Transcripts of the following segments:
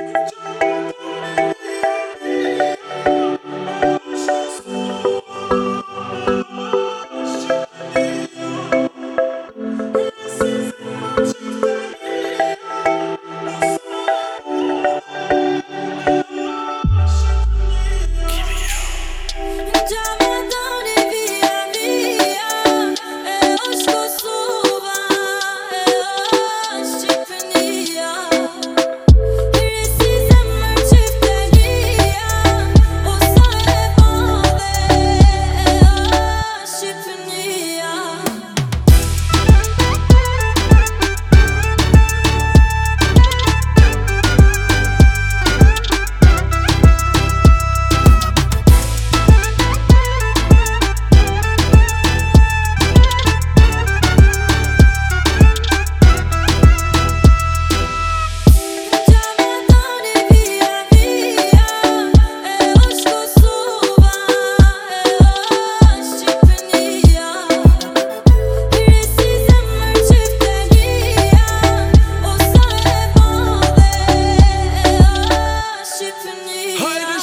Job.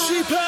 Sheep.